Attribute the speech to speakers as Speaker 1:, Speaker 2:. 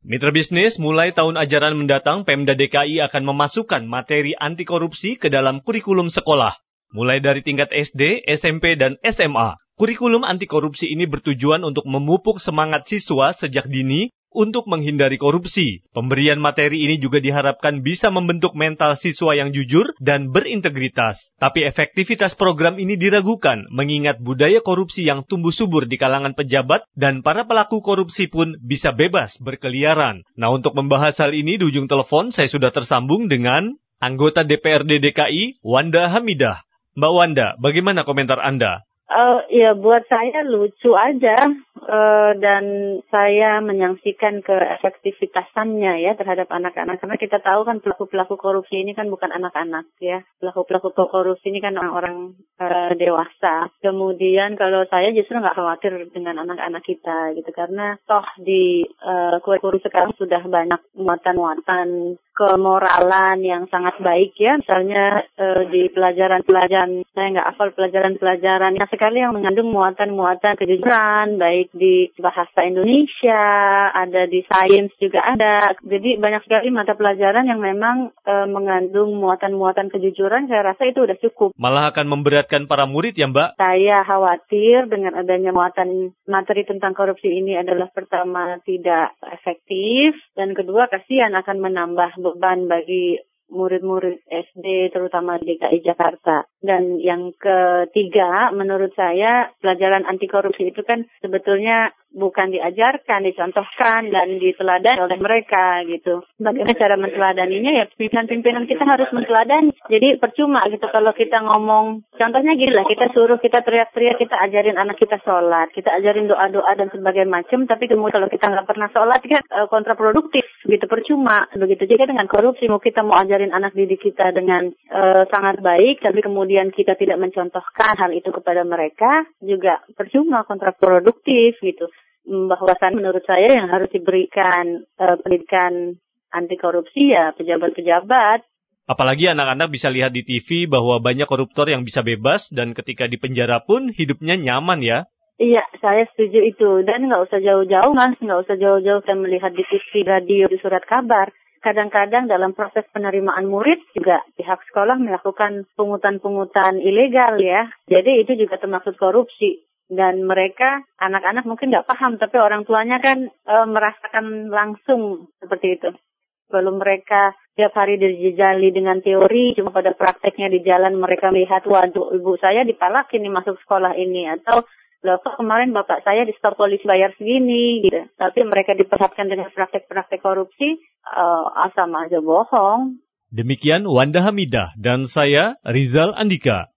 Speaker 1: Mitra bisnis, mulai tahun ajaran mendatang, Pemda DKI akan memasukkan materi anti korupsi ke dalam kurikulum sekolah. Mulai dari tingkat SD, SMP, dan SMA. Kurikulum anti korupsi ini bertujuan untuk memupuk semangat siswa sejak dini untuk menghindari korupsi. Pemberian materi ini juga diharapkan bisa membentuk mental siswa yang jujur dan berintegritas. Tapi efektivitas program ini diragukan mengingat budaya korupsi yang tumbuh subur di kalangan pejabat dan para pelaku korupsi pun bisa bebas berkeliaran. Nah untuk membahas hal ini di ujung telepon saya sudah tersambung dengan anggota DPRD DKI Wanda Hamidah. Mbak Wanda, bagaimana komentar Anda?
Speaker 2: Uh, ya buat saya lucu aja uh, dan saya menyaksikan ke efektivitasannya ya terhadap anak-anak. Karena kita tahu kan pelaku-pelaku korupsi ini kan bukan anak-anak ya. Pelaku-pelaku korupsi ini kan orang-orang uh, dewasa. Kemudian kalau saya justru nggak khawatir dengan anak-anak kita gitu. Karena toh di uh, kurikulum sekarang sudah banyak muatan-muatan kemoralan yang sangat baik ya. Misalnya uh, di pelajaran-pelajaran saya nggak hafal pelajaran-pelajaran. Yang sekali yang mengandung muatan-muatan kejujuran, baik di bahasa Indonesia, ada di sains juga ada. Jadi banyak sekali mata pelajaran yang memang e, mengandung muatan-muatan kejujuran, saya rasa itu udah cukup.
Speaker 1: Malah akan memberatkan para murid ya Mbak?
Speaker 2: Saya khawatir dengan adanya muatan materi tentang korupsi ini adalah pertama tidak efektif, dan kedua kasihan akan menambah beban bagi murid-murid SD terutama di DKI Jakarta. Dan yang ketiga, menurut saya pelajaran anti korupsi itu kan sebetulnya bukan diajarkan, dicontohkan dan diteladan oleh mereka gitu. Bagaimana cara menteladaninya ya pimpinan-pimpinan kita harus menteladan. Jadi percuma gitu kalau kita ngomong, contohnya gini lah, kita suruh kita teriak-teriak, kita ajarin anak kita sholat, kita ajarin doa-doa dan sebagainya macam, tapi kemudian kalau kita nggak pernah sholat kan kontraproduktif gitu percuma. Begitu juga dengan korupsi, mau kita mau ajarin anak didik kita dengan uh, sangat baik, tapi kemudian kita tidak mencontohkan hal itu kepada mereka juga percuma kontraproduktif gitu bahwasan menurut saya yang harus diberikan uh, pendidikan anti korupsi ya pejabat-pejabat.
Speaker 1: Apalagi anak-anak bisa lihat di TV bahwa banyak koruptor yang bisa bebas dan ketika di penjara pun hidupnya nyaman ya.
Speaker 2: Iya, saya setuju itu. Dan nggak usah jauh-jauh mas, nggak usah jauh-jauh saya melihat di TV, radio, di surat kabar. Kadang-kadang dalam proses penerimaan murid juga pihak sekolah melakukan pungutan-pungutan ilegal ya. Jadi itu juga termasuk korupsi dan mereka anak-anak mungkin nggak paham tapi orang tuanya kan e, merasakan langsung seperti itu belum mereka tiap hari dijejali dengan teori cuma pada prakteknya di jalan mereka melihat waduh ibu saya dipalakin nih masuk sekolah ini atau loh kok kemarin bapak saya di stop polisi bayar segini gitu. Tapi mereka diperhatikan dengan praktek-praktek korupsi uh, asam aja bohong.
Speaker 1: Demikian Wanda Hamidah dan saya Rizal Andika